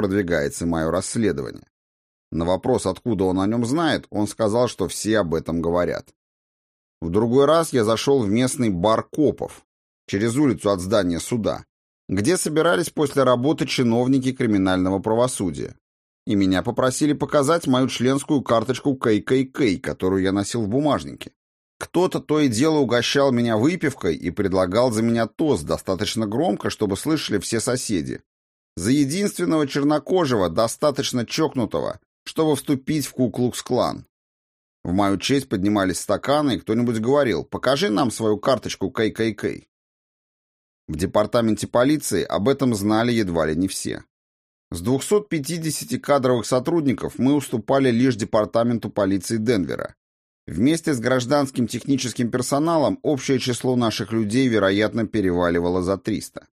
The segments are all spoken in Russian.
продвигается мое расследование. На вопрос, откуда он о нем знает, он сказал, что все об этом говорят. В другой раз я зашел в местный бар копов, через улицу от здания суда, где собирались после работы чиновники криминального правосудия. И меня попросили показать мою членскую карточку ККК, которую я носил в бумажнике. Кто-то то и дело угощал меня выпивкой и предлагал за меня тост достаточно громко, чтобы слышали все соседи. За единственного чернокожего, достаточно чокнутого, чтобы вступить в Куклукс-клан. В мою честь поднимались стаканы, и кто-нибудь говорил «покажи нам свою карточку ККК». В департаменте полиции об этом знали едва ли не все. С 250 кадровых сотрудников мы уступали лишь департаменту полиции Денвера, Вместе с гражданским техническим персоналом общее число наших людей, вероятно, переваливало за 300.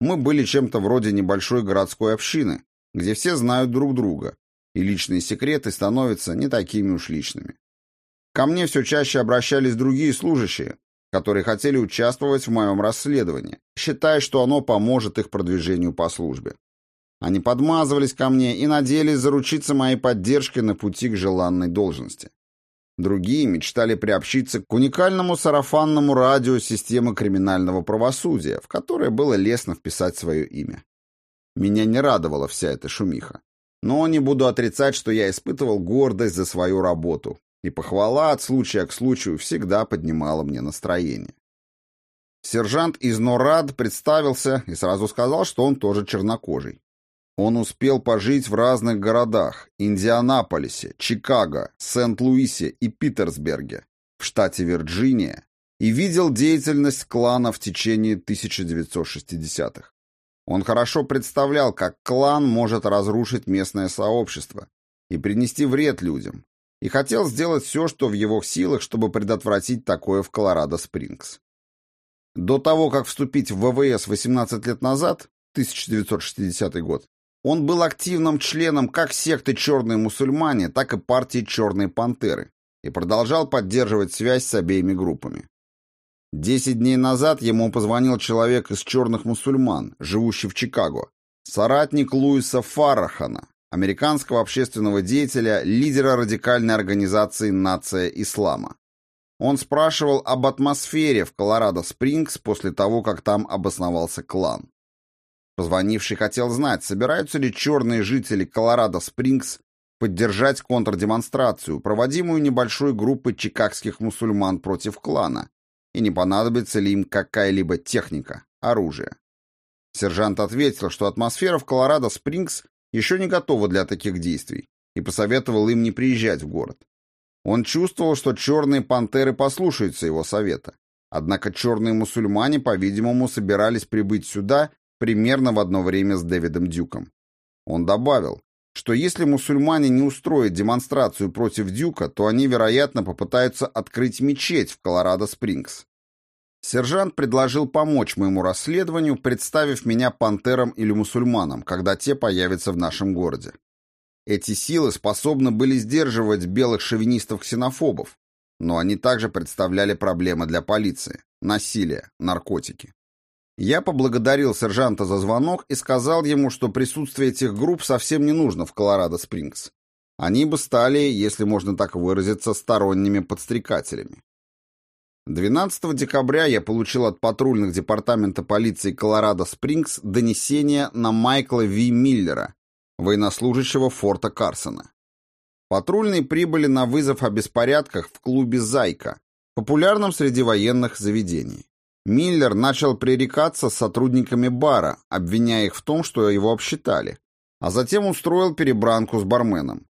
Мы были чем-то вроде небольшой городской общины, где все знают друг друга, и личные секреты становятся не такими уж личными. Ко мне все чаще обращались другие служащие, которые хотели участвовать в моем расследовании, считая, что оно поможет их продвижению по службе. Они подмазывались ко мне и надеялись заручиться моей поддержкой на пути к желанной должности. Другие мечтали приобщиться к уникальному сарафанному радио системы криминального правосудия, в которое было лестно вписать свое имя. Меня не радовала вся эта шумиха. Но не буду отрицать, что я испытывал гордость за свою работу, и похвала от случая к случаю всегда поднимала мне настроение. Сержант из Норад представился и сразу сказал, что он тоже чернокожий. Он успел пожить в разных городах – Индианаполисе, Чикаго, Сент-Луисе и Питерсберге, в штате Вирджиния, и видел деятельность клана в течение 1960-х. Он хорошо представлял, как клан может разрушить местное сообщество и принести вред людям, и хотел сделать все, что в его силах, чтобы предотвратить такое в Колорадо-Спрингс. До того, как вступить в ВВС 18 лет назад, 1960 год, он был активным членом как секты «Черные мусульмане», так и партии «Черные пантеры» и продолжал поддерживать связь с обеими группами. Десять дней назад ему позвонил человек из «Черных мусульман», живущий в Чикаго, соратник Луиса Фаррахана, американского общественного деятеля, лидера радикальной организации «Нация Ислама». Он спрашивал об атмосфере в Колорадо-Спрингс после того, как там обосновался клан. Позвонивший хотел знать, собираются ли черные жители Колорадо-Спрингс поддержать контрдемонстрацию, проводимую небольшой группой чикагских мусульман против клана, и не понадобится ли им какая-либо техника, оружие. Сержант ответил, что атмосфера в Колорадо-Спрингс еще не готова для таких действий, и посоветовал им не приезжать в город. Он чувствовал, что черные пантеры послушаются его совета. Однако черные мусульмане, по-видимому, собирались прибыть сюда примерно в одно время с Дэвидом Дюком. Он добавил, что если мусульмане не устроят демонстрацию против Дюка, то они, вероятно, попытаются открыть мечеть в Колорадо-Спрингс. Сержант предложил помочь моему расследованию, представив меня пантерам или мусульманам, когда те появятся в нашем городе. Эти силы способны были сдерживать белых шовинистов-ксенофобов, но они также представляли проблемы для полиции – насилие, наркотики. Я поблагодарил сержанта за звонок и сказал ему, что присутствие этих групп совсем не нужно в Колорадо-Спрингс. Они бы стали, если можно так выразиться, сторонними подстрекателями. 12 декабря я получил от патрульных департамента полиции Колорадо-Спрингс донесение на Майкла Ви Миллера, военнослужащего форта Карсона. Патрульные прибыли на вызов о беспорядках в клубе «Зайка», популярном среди военных заведений. Миллер начал пререкаться с сотрудниками бара, обвиняя их в том, что его обсчитали, а затем устроил перебранку с барменом.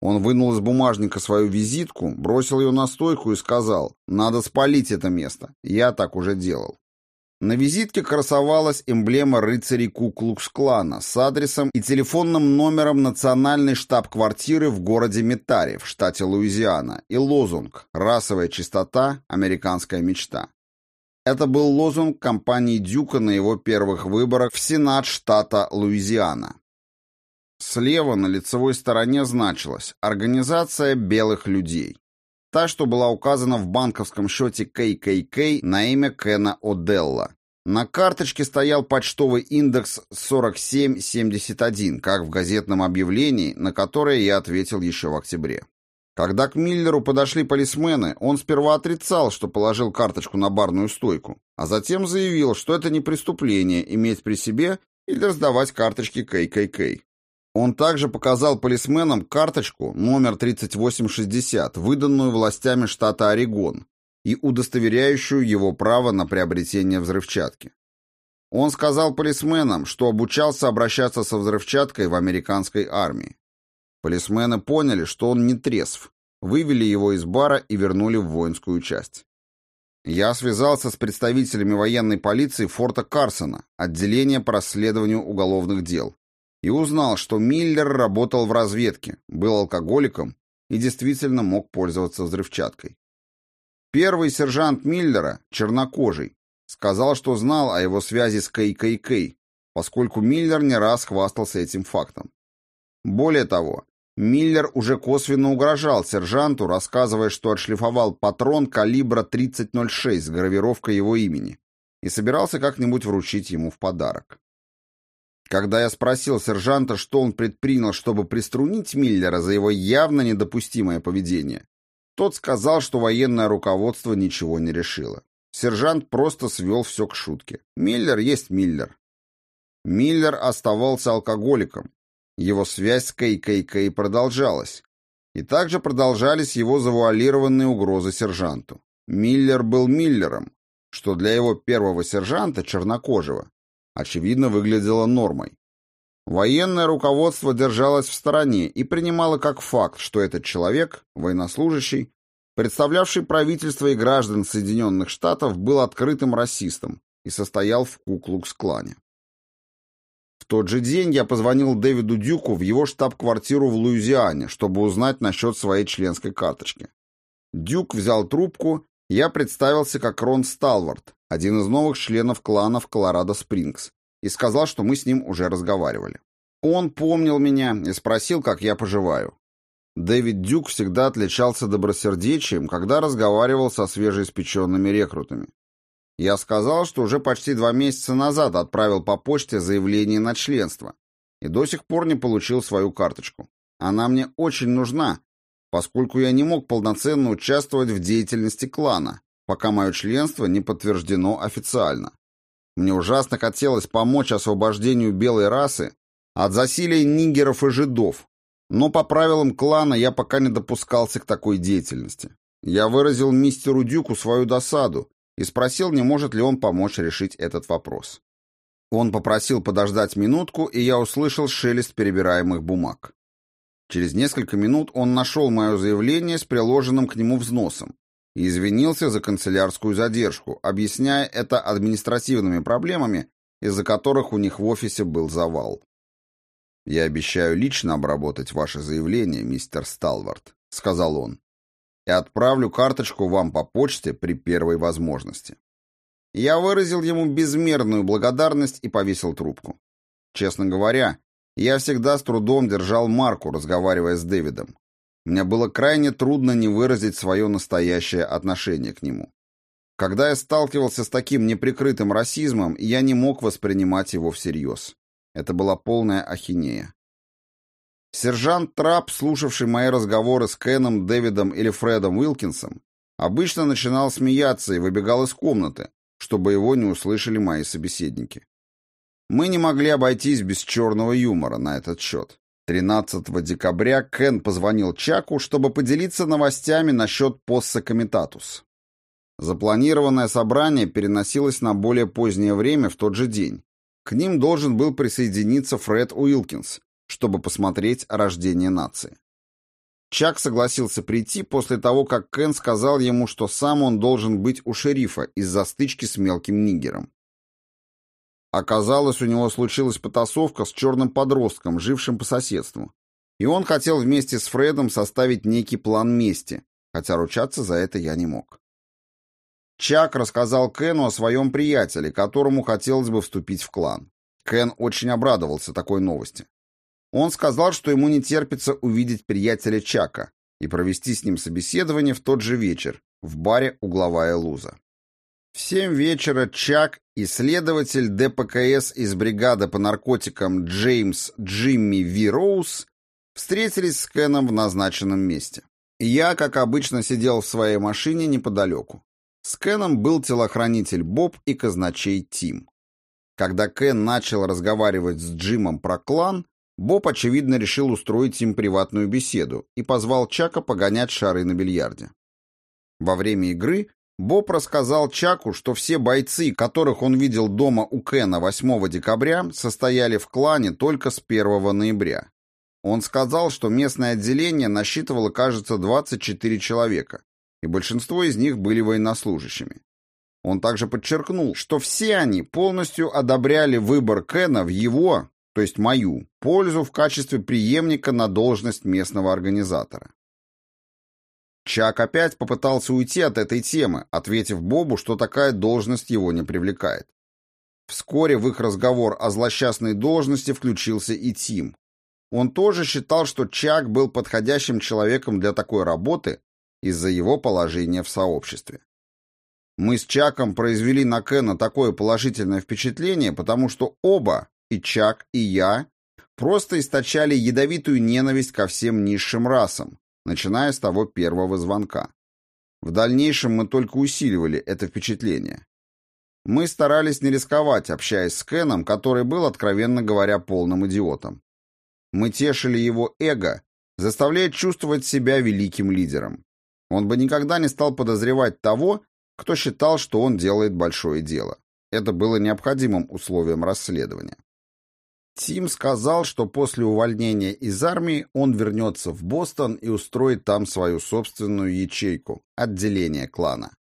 Он вынул из бумажника свою визитку, бросил ее на стойку и сказал, «Надо спалить это место. Я так уже делал». На визитке красовалась эмблема рыцарей Куклукс-клана с адресом и телефонным номером национальной штаб-квартиры в городе Метари в штате Луизиана и лозунг «Расовая чистота. Американская мечта». Это был лозунг кампании Дюка на его первых выборах в Сенат штата Луизиана. Слева на лицевой стороне значилось «Организация белых людей». Та, что была указана в банковском счете ККК на имя Кена О'Делла. На карточке стоял почтовый индекс 4771, как в газетном объявлении, на которое я ответил еще в октябре. Когда к Миллеру подошли полисмены, он сперва отрицал, что положил карточку на барную стойку, а затем заявил, что это не преступление иметь при себе или раздавать карточки ККК. Он также показал полисменам карточку номер 3860, выданную властями штата Орегон, и удостоверяющую его право на приобретение взрывчатки. Он сказал полисменам, что обучался обращаться со взрывчаткой в американской армии. Полисмены поняли, что он не трезв, вывели его из бара и вернули в воинскую часть. Я связался с представителями военной полиции форта Карсона, отделения по расследованию уголовных дел, и узнал, что Миллер работал в разведке, был алкоголиком и действительно мог пользоваться взрывчаткой. Первый сержант Миллера, чернокожий, сказал, что знал о его связи с ККК, поскольку Миллер не раз хвастался этим фактом. Более того, Миллер уже косвенно угрожал сержанту, рассказывая, что отшлифовал патрон калибра 30.06 с гравировкой его имени и собирался как-нибудь вручить ему в подарок. Когда я спросил сержанта, что он предпринял, чтобы приструнить Миллера за его явно недопустимое поведение, тот сказал, что военное руководство ничего не решило. Сержант просто свел все к шутке. Миллер есть Миллер. Миллер оставался алкоголиком. Его связь с ККК продолжалась. И также продолжались его завуалированные угрозы сержанту. Миллер был Миллером, что для его первого сержанта, чернокожего, очевидно выглядело нормой. Военное руководство держалось в стороне и принимало как факт, что этот человек, военнослужащий, представлявший правительство и граждан Соединенных Штатов, был открытым расистом и состоял в Куклукс-клане. Тот же день я позвонил Дэвиду Дюку в его штаб-квартиру в Луизиане, чтобы узнать насчет своей членской карточки. Дюк взял трубку, я представился как Рон Сталвард, один из новых членов клана в Колорадо-Спрингс, и сказал, что мы с ним уже разговаривали. Он помнил меня и спросил, как я поживаю. Дэвид Дюк всегда отличался добросердечием, когда разговаривал со свежеиспеченными рекрутами. Я сказал, что уже почти два месяца назад отправил по почте заявление на членство и до сих пор не получил свою карточку. Она мне очень нужна, поскольку я не мог полноценно участвовать в деятельности клана, пока мое членство не подтверждено официально. Мне ужасно хотелось помочь освобождению белой расы от засилия нигеров и жидов, но по правилам клана я пока не допускался к такой деятельности. Я выразил мистеру Дюку свою досаду и спросил, не может ли он помочь решить этот вопрос. Он попросил подождать минутку, и я услышал шелест перебираемых бумаг. Через несколько минут он нашел мое заявление с приложенным к нему взносом и извинился за канцелярскую задержку, объясняя это административными проблемами, из-за которых у них в офисе был завал. «Я обещаю лично обработать ваше заявление, мистер Сталвард», — сказал он, «и отправлю карточку вам по почте при первой возможности». Я выразил ему безмерную благодарность и повесил трубку. Честно говоря, я всегда с трудом держал марку, разговаривая с Дэвидом. Мне было крайне трудно не выразить свое настоящее отношение к нему. Когда я сталкивался с таким неприкрытым расизмом, я не мог воспринимать его всерьез. Это была полная ахинея. Сержант Трап, слушавший мои разговоры с Кеном, Дэвидом или Фредом Уилкинсом, обычно начинал смеяться и выбегал из комнаты, чтобы его не услышали мои собеседники. Мы не могли обойтись без черного юмора на этот счет. 13 декабря Кен позвонил Чаку, чтобы поделиться новостями насчет Посса Комитатус. Запланированное собрание переносилось на более позднее время в тот же день. К ним должен был присоединиться Фред Уилкинс, чтобы посмотреть рождение нации. Чак согласился прийти после того, как Кен сказал ему, что сам он должен быть у шерифа из-за стычки с мелким нигером. Оказалось, у него случилась потасовка с черным подростком, жившим по соседству. И он хотел вместе с Фредом составить некий план мести, хотя ручаться за это я не мог. Чак рассказал Кену о своем приятеле, которому хотелось бы вступить в клан. Кен очень обрадовался такой новости. Он сказал, что ему не терпится увидеть приятеля Чака и провести с ним собеседование в тот же вечер в баре «Угловая луза». В семь вечера Чак и следователь ДПКС из бригады по наркотикам Джеймс Джимми Ви Роуз встретились с Кеном в назначенном месте. Я, как обычно, сидел в своей машине неподалеку. С Кеном был телохранитель Боб и казначей Тим. Когда Кен начал разговаривать с Джимом про клан, Боб, очевидно, решил устроить им приватную беседу и позвал Чака погонять шары на бильярде. Во время игры Боб рассказал Чаку, что все бойцы, которых он видел дома у Кена 8 декабря, состояли в клане только с 1 ноября. Он сказал, что местное отделение насчитывало, кажется, 24 человека, и большинство из них были военнослужащими. Он также подчеркнул, что все они полностью одобряли выбор Кена в его, то есть мою, пользу в качестве преемника на должность местного организатора. Чак опять попытался уйти от этой темы, ответив Бобу, что такая должность его не привлекает. Вскоре в их разговор о злосчастной должности включился и Тим. Он тоже считал, что Чак был подходящим человеком для такой работы из-за его положения в сообществе. Мы с Чаком произвели на Кена такое положительное впечатление, потому что оба, и Чак, и я, просто источали ядовитую ненависть ко всем низшим расам, начиная с того первого звонка. В дальнейшем мы только усиливали это впечатление. Мы старались не рисковать, общаясь с Кеном, который был, откровенно говоря, полным идиотом. Мы тешили его эго, заставляя чувствовать себя великим лидером. Он бы никогда не стал подозревать того, кто считал, что он делает большое дело. Это было необходимым условием расследования. Тим сказал, что после увольнения из армии он вернется в Бостон и устроит там свою собственную ячейку, отделение клана.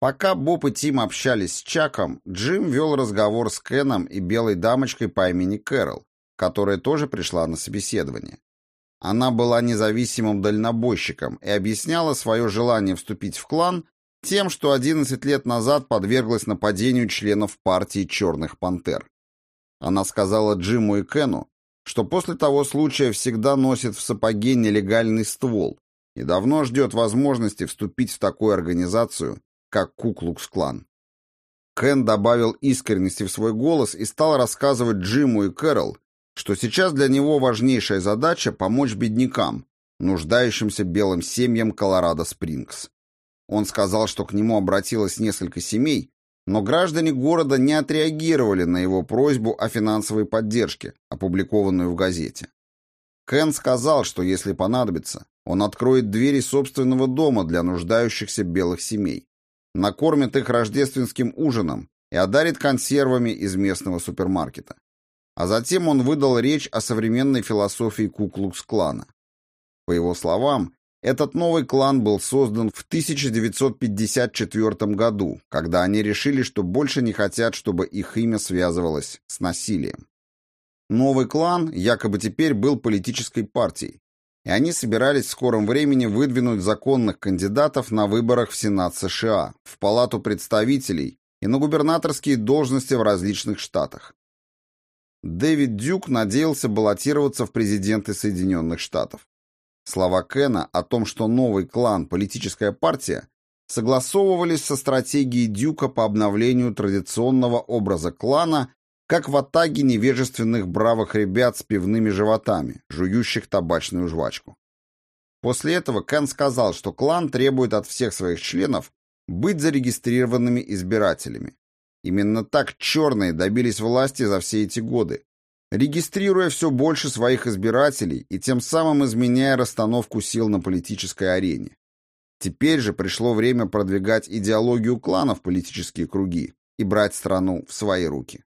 Пока Боб и Тим общались с Чаком, Джим вел разговор с Кеном и белой дамочкой по имени Кэрол, которая тоже пришла на собеседование. Она была независимым дальнобойщиком и объясняла свое желание вступить в клан тем, что 11 лет назад подверглась нападению членов партии «Черных пантер». Она сказала Джиму и Кену, что после того случая всегда носит в сапоге нелегальный ствол и давно ждет возможности вступить в такую организацию, как Куклукс-клан. Кен добавил искренности в свой голос и стал рассказывать Джиму и Кэрол, что сейчас для него важнейшая задача помочь беднякам, нуждающимся белым семьям Колорадо-Спрингс. Он сказал, что к нему обратилось несколько семей, но граждане города не отреагировали на его просьбу о финансовой поддержке, опубликованную в газете. Кен сказал, что если понадобится, он откроет двери собственного дома для нуждающихся белых семей, накормит их рождественским ужином и одарит консервами из местного супермаркета. А затем он выдал речь о современной философии Куклукс-клана. По его словам, этот новый клан был создан в 1954 году, когда они решили, что больше не хотят, чтобы их имя связывалось с насилием. Новый клан якобы теперь был политической партией, и они собирались в скором времени выдвинуть законных кандидатов на выборах в Сенат США, в Палату представителей и на губернаторские должности в различных штатах. Дэвид Дюк надеялся баллотироваться в президенты Соединенных Штатов. Слова Кена о том, что новый клан – политическая партия, согласовывались со стратегией Дюка по обновлению традиционного образа клана как в атаге невежественных бравых ребят с пивными животами, жующих табачную жвачку. После этого Кен сказал, что клан требует от всех своих членов быть зарегистрированными избирателями. Именно так черные добились власти за все эти годы, регистрируя все больше своих избирателей и тем самым изменяя расстановку сил на политической арене. Теперь же пришло время продвигать идеологию клана в политические круги и брать страну в свои руки.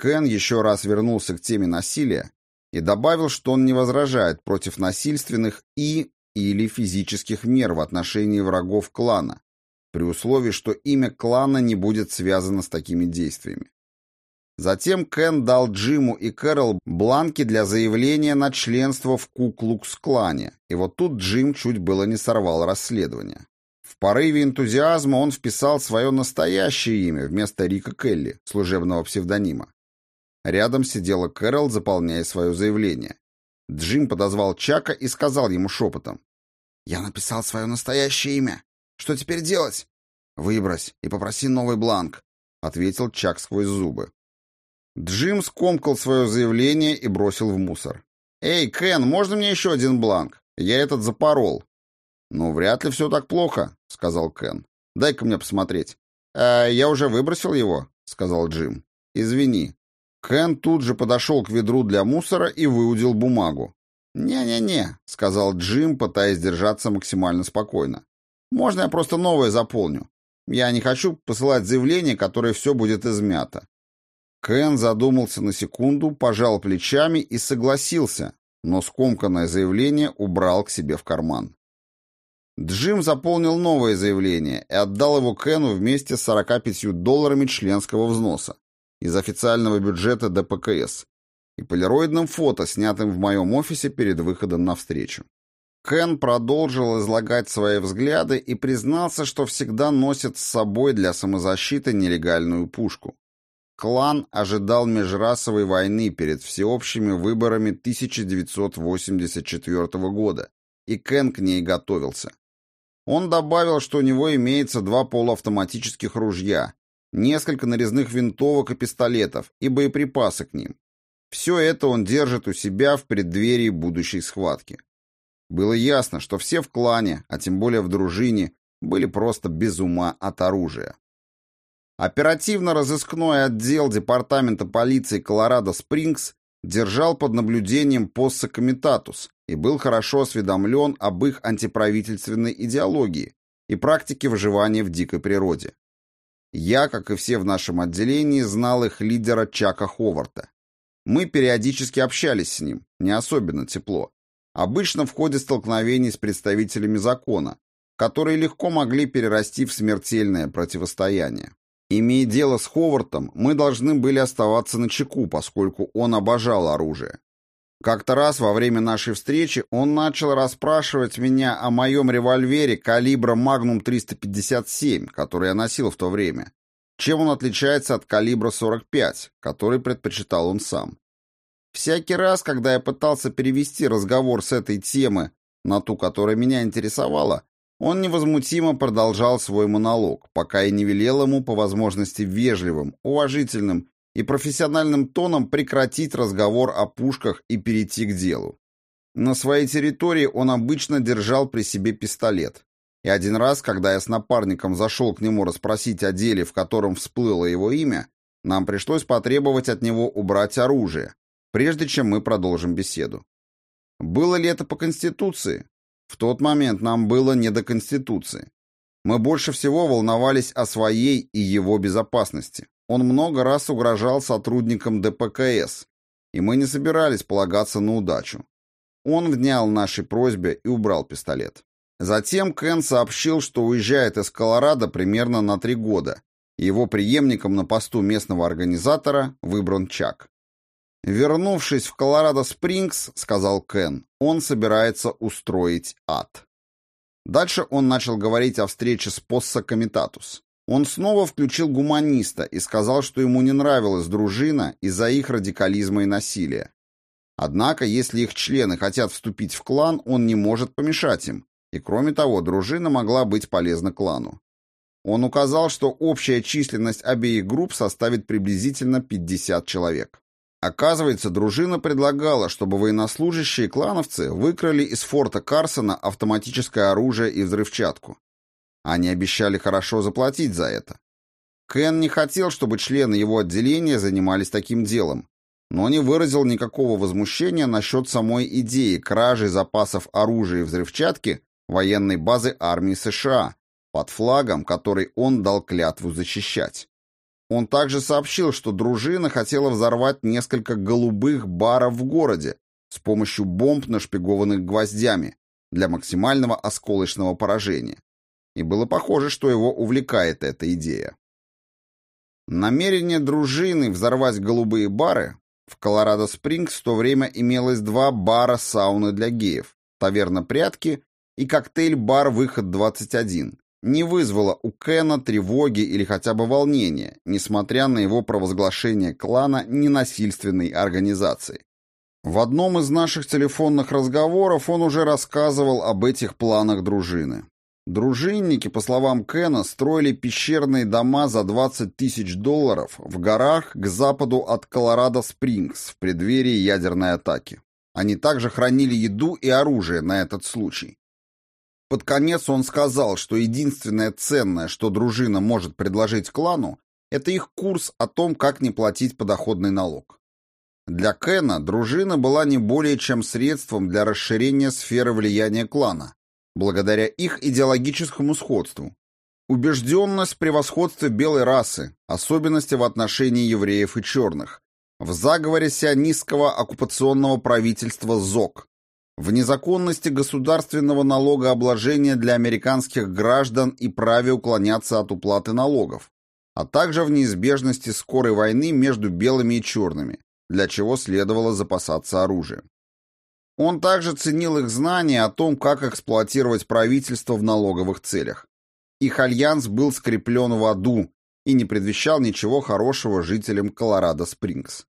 Кен еще раз вернулся к теме насилия и добавил, что он не возражает против насильственных и или физических мер в отношении врагов клана, при условии, что имя клана не будет связано с такими действиями. Затем Кен дал Джиму и Кэрол бланки для заявления на членство в Куклукс-клане, и вот тут Джим чуть было не сорвал расследование. В порыве энтузиазма он вписал свое настоящее имя вместо Рика Келли, служебного псевдонима. Рядом сидела Кэрол, заполняя свое заявление. Джим подозвал Чака и сказал ему шепотом. «Я написал свое настоящее имя. Что теперь делать?» «Выбрось и попроси новый бланк», — ответил Чак сквозь зубы. Джим скомкал свое заявление и бросил в мусор. «Эй, Кен, можно мне еще один бланк? Я этот запорол». «Ну, вряд ли все так плохо», — сказал Кен. «Дай-ка мне посмотреть». «А я уже выбросил его», — сказал Джим. «Извини». Кен тут же подошел к ведру для мусора и выудил бумагу. «Не-не-не», — сказал Джим, пытаясь держаться максимально спокойно. «Можно я просто новое заполню? Я не хочу посылать заявление, которое все будет измято». Кен задумался на секунду, пожал плечами и согласился, но скомканное заявление убрал к себе в карман. Джим заполнил новое заявление и отдал его Кену вместе с 45 долларами членского взноса из официального бюджета ДПКС и полироидным фото, снятым в моем офисе перед выходом на встречу. Кен продолжил излагать свои взгляды и признался, что всегда носит с собой для самозащиты нелегальную пушку. Клан ожидал межрасовой войны перед всеобщими выборами 1984 года, и Кен к ней готовился. Он добавил, что у него имеется два полуавтоматических ружья, несколько нарезных винтовок и пистолетов и боеприпасы к ним. Все это он держит у себя в преддверии будущей схватки. Было ясно, что все в клане, а тем более в дружине, были просто без ума от оружия. Оперативно-розыскной отдел Департамента полиции Колорадо-Спрингс держал под наблюдением Посса Комитатус и был хорошо осведомлен об их антиправительственной идеологии и практике выживания в дикой природе. Я, как и все в нашем отделении, знал их лидера Чака Ховарта. Мы периодически общались с ним, не особенно тепло. Обычно в ходе столкновений с представителями закона, которые легко могли перерасти в смертельное противостояние. Имея дело с Ховартом, мы должны были оставаться на чеку, поскольку он обожал оружие. Как-то раз во время нашей встречи он начал расспрашивать меня о моем револьвере калибра Magnum 357, который я носил в то время. Чем он отличается от калибра 45, который предпочитал он сам. Всякий раз, когда я пытался перевести разговор с этой темы на ту, которая меня интересовала, он невозмутимо продолжал свой монолог, пока я не велел ему по возможности вежливым, уважительным и профессиональным тоном прекратить разговор о пушках и перейти к делу. На своей территории он обычно держал при себе пистолет. И один раз, когда я с напарником зашел к нему расспросить о деле, в котором всплыло его имя, нам пришлось потребовать от него убрать оружие, прежде чем мы продолжим беседу. Было ли это по Конституции? В тот момент нам было не до Конституции. Мы больше всего волновались о своей и его безопасности. Он много раз угрожал сотрудникам ДПКС, и мы не собирались полагаться на удачу. Он внял нашей просьбе и убрал пистолет. Затем Кен сообщил, что уезжает из Колорадо примерно на три года. Его преемником на посту местного организатора выбран Чак. «Вернувшись в Колорадо-Спрингс, — сказал Кен, — он собирается устроить ад». Дальше он начал говорить о встрече с Посса Комитатус. Он снова включил гуманиста и сказал, что ему не нравилась дружина из-за их радикализма и насилия. Однако, если их члены хотят вступить в клан, он не может помешать им, и кроме того, дружина могла быть полезна клану. Он указал, что общая численность обеих групп составит приблизительно 50 человек. Оказывается, дружина предлагала, чтобы военнослужащие клановцы выкрали из форта Карсона автоматическое оружие и взрывчатку. Они обещали хорошо заплатить за это. Кен не хотел, чтобы члены его отделения занимались таким делом, но не выразил никакого возмущения насчет самой идеи кражи запасов оружия и взрывчатки военной базы армии США под флагом, который он дал клятву защищать. Он также сообщил, что дружина хотела взорвать несколько голубых баров в городе с помощью бомб, нашпигованных гвоздями, для максимального осколочного поражения и было похоже, что его увлекает эта идея. Намерение дружины взорвать голубые бары в Колорадо-Спрингс в то время имелось два бара-сауны для геев, таверна «Прятки» и коктейль-бар «Выход-21», не вызвало у Кена тревоги или хотя бы волнения, несмотря на его провозглашение клана ненасильственной организацией. В одном из наших телефонных разговоров он уже рассказывал об этих планах дружины. Дружинники, по словам Кена, строили пещерные дома за 20 тысяч долларов в горах к западу от Колорадо-Спрингс в преддверии ядерной атаки. Они также хранили еду и оружие на этот случай. Под конец он сказал, что единственное ценное, что дружина может предложить клану, это их курс о том, как не платить подоходный налог. Для Кена дружина была не более чем средством для расширения сферы влияния клана, благодаря их идеологическому сходству. Убежденность в превосходстве белой расы, особенности в отношении евреев и черных, в заговоре сионистского оккупационного правительства ЗОК, в незаконности государственного налогообложения для американских граждан и праве уклоняться от уплаты налогов, а также в неизбежности скорой войны между белыми и черными, для чего следовало запасаться оружием. Он также ценил их знания о том, как эксплуатировать правительство в налоговых целях. Их альянс был скреплен в аду и не предвещал ничего хорошего жителям Колорадо-Спрингс.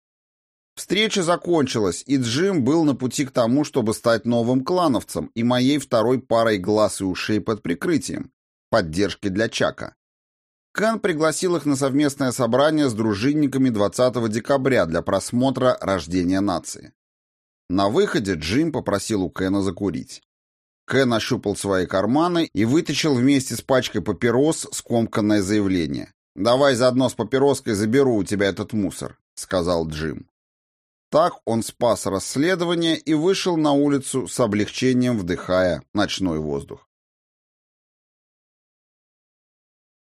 Встреча закончилась, и Джим был на пути к тому, чтобы стать новым клановцем и моей второй парой глаз и ушей под прикрытием, поддержки для Чака. Кен пригласил их на совместное собрание с дружинниками 20 декабря для просмотра рождения нации. На выходе Джим попросил у Кена закурить. Кен ощупал свои карманы и вытащил вместе с пачкой папирос скомканное заявление. «Давай заодно с папироской заберу у тебя этот мусор», — сказал Джим. Так он спас расследование и вышел на улицу с облегчением вдыхая ночной воздух.